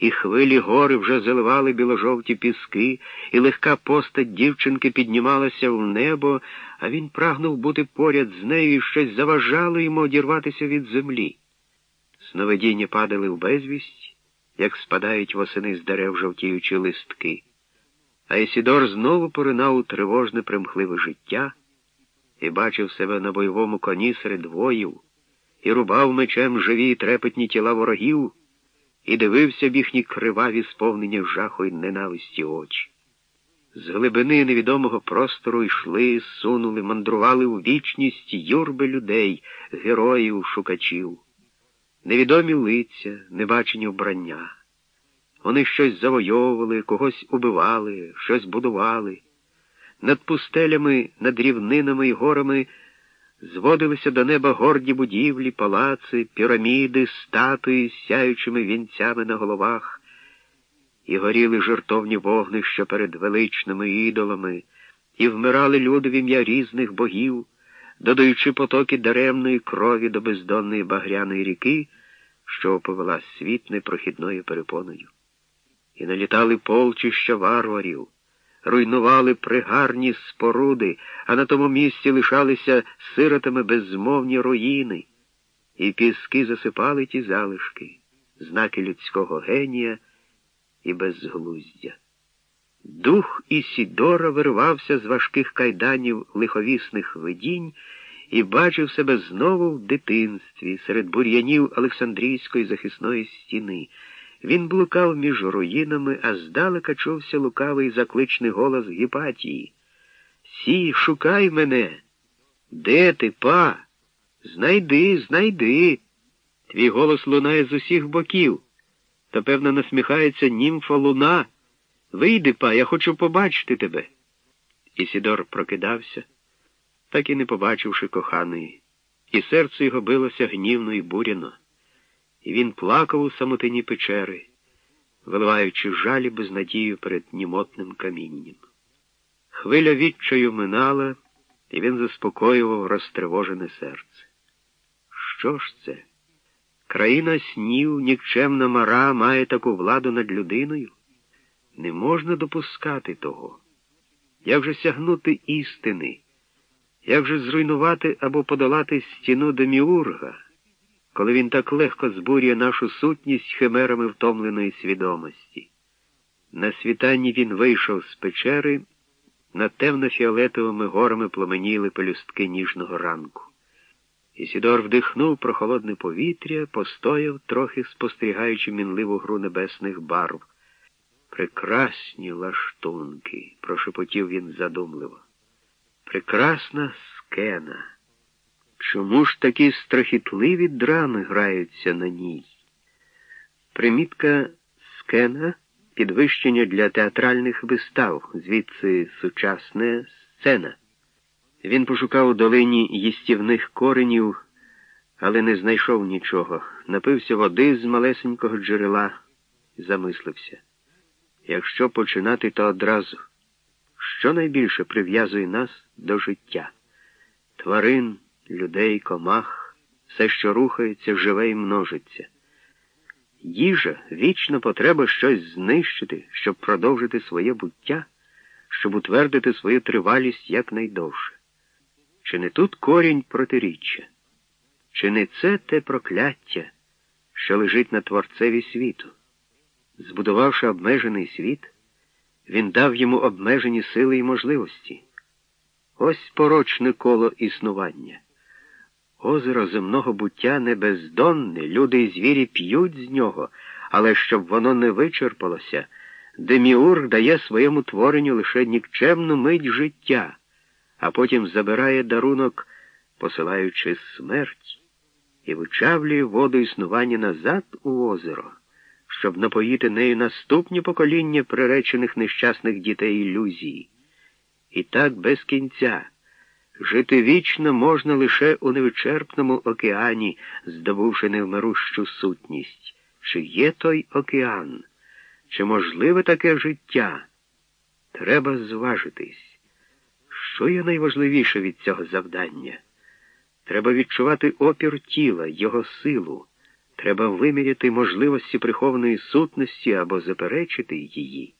і хвилі гори вже заливали біложовті піски, і легка постать дівчинки піднімалася в небо, а він прагнув бути поряд з нею і щось заважало йому одірватися від землі. Сновидіння падали в безвість, як спадають восени з дерев жовтіючі листки. А Ісідор знову поринав у тривожне примхливе життя і бачив себе на бойовому коні серед воїв, і рубав мечем живі трепетні тіла ворогів, і дивився в їхні криваві сповнення жаху й ненависті очі. З глибини невідомого простору йшли, сунули, мандрували у вічність юрби людей, героїв, шукачів, невідомі лиця, небачені вбрання. Вони щось завойовували, когось убивали, щось будували. Над пустелями, над рівнинами і горами зводилися до неба горді будівлі, палаци, піраміди, статуї з сяючими вінцями на головах, і горіли жертовні вогнища перед величними ідолами, і вмирали люди в ім'я різних богів, додаючи потоки даремної крові до бездонної багряної ріки, що оповела світ непрохідною перепоною. І налітали полчища варварів руйнували пригарні споруди, а на тому місці лишалися сиротами беззмовні руїни, і піски засипали ті залишки, знаки людського генія і безглуздя. Дух Ісідора вирвався з важких кайданів лиховісних видінь і бачив себе знову в дитинстві серед бур'янів Олександрійської захисної стіни. Він блукав між руїнами, а здалека чувся лукавий закличний голос Гіпатії. Сі, шукай мене. Де ти, па? Знайди, знайди. Твій голос лунає з усіх боків. Та, певно, насміхається німфа луна. Вийди, па, я хочу побачити тебе. Ісідор прокидався, так і не побачивши коханої, і серце його билося гнівно і буряно і він плакав у самотині печери, виливаючи жалі безнадію перед німотним камінням. Хвиля відчаю минала, і він заспокоював розтривожене серце. Що ж це? Країна снів, нікчемна мара має таку владу над людиною? Не можна допускати того. Як же сягнути істини? Як же зруйнувати або подолати стіну Деміурга? Коли він так легко збурює нашу сутність химерами втомленої свідомості. На світанні він вийшов з печери, над темно-фіолетовими горами пломеніли пелюстки ніжного ранку. Ісідор вдихнув прохолодне повітря, постояв, трохи спостерігаючи мінливу гру небесних барв. Прекрасні лаштунки, прошепотів він задумливо. Прекрасна скена. Чому ж такі страхітливі драми граються на ній? Примітка скена підвищення для театральних вистав, звідси сучасна сцена. Він пошукав у долині їстівних коренів, але не знайшов нічого. Напився води з малесенького джерела і замислився. Якщо починати, то одразу, що найбільше прив'язує нас до життя? Тварин людей, комах, все, що рухається, живе і множиться. Їжа вічна потреба щось знищити, щоб продовжити своє буття, щоб утвердити свою тривалість якнайдовше. Чи не тут корінь протиріччя? Чи не це те прокляття, що лежить на творцеві світу? Збудувавши обмежений світ, він дав йому обмежені сили і можливості. Ось порочне коло існування. Озеро земного буття не бездонне, люди і звірі п'ють з нього, але щоб воно не вичерпалося, Деміург дає своєму творенню лише нікчемну мить життя, а потім забирає дарунок, посилаючи смерть, і вичавлює воду існування назад у озеро, щоб напоїти нею наступні покоління приречених нещасних дітей ілюзії. І так без кінця. Жити вічно можна лише у невичерпному океані, здобувши невмирущу сутність. Чи є той океан? Чи можливе таке життя? Треба зважитись. Що є найважливіше від цього завдання? Треба відчувати опір тіла, його силу, Треба виміряти можливості прихованої сутності або заперечити її.